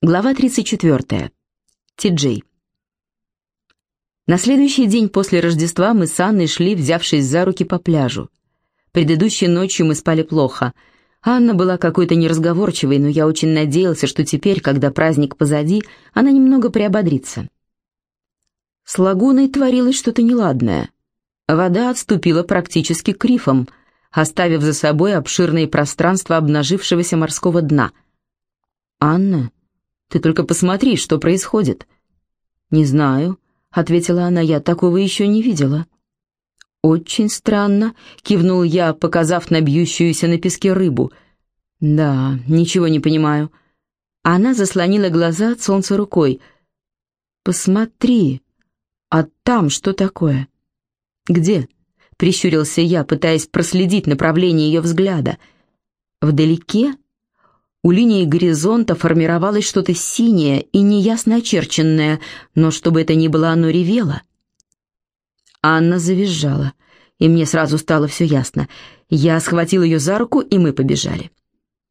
Глава 34. Ти-Джей. На следующий день после Рождества мы с Анной шли, взявшись за руки по пляжу. Предыдущей ночью мы спали плохо. Анна была какой-то неразговорчивой, но я очень надеялся, что теперь, когда праздник позади, она немного приободрится. С лагуной творилось что-то неладное. Вода отступила практически к рифам, оставив за собой обширные пространства обнажившегося морского дна. «Анна?» Ты только посмотри, что происходит». «Не знаю», — ответила она, — «я такого еще не видела». «Очень странно», — кивнул я, показав на бьющуюся на песке рыбу. «Да, ничего не понимаю». Она заслонила глаза от солнца рукой. «Посмотри, а там что такое?» «Где?» — прищурился я, пытаясь проследить направление ее взгляда. «Вдалеке?» У линии горизонта формировалось что-то синее и неясно очерченное, но чтобы это ни было, оно ревело. Анна завизжала, и мне сразу стало все ясно. Я схватил ее за руку, и мы побежали.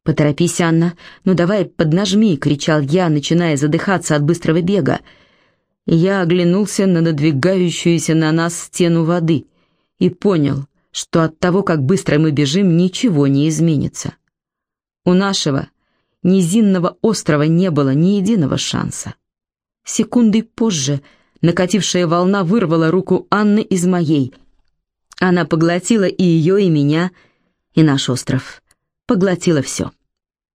«Поторопись, Анна, ну давай поднажми!» — кричал я, начиная задыхаться от быстрого бега. Я оглянулся на надвигающуюся на нас стену воды и понял, что от того, как быстро мы бежим, ничего не изменится. У нашего низинного острова не было ни единого шанса. Секундой позже накатившая волна вырвала руку Анны из моей. Она поглотила и ее, и меня, и наш остров. Поглотила все.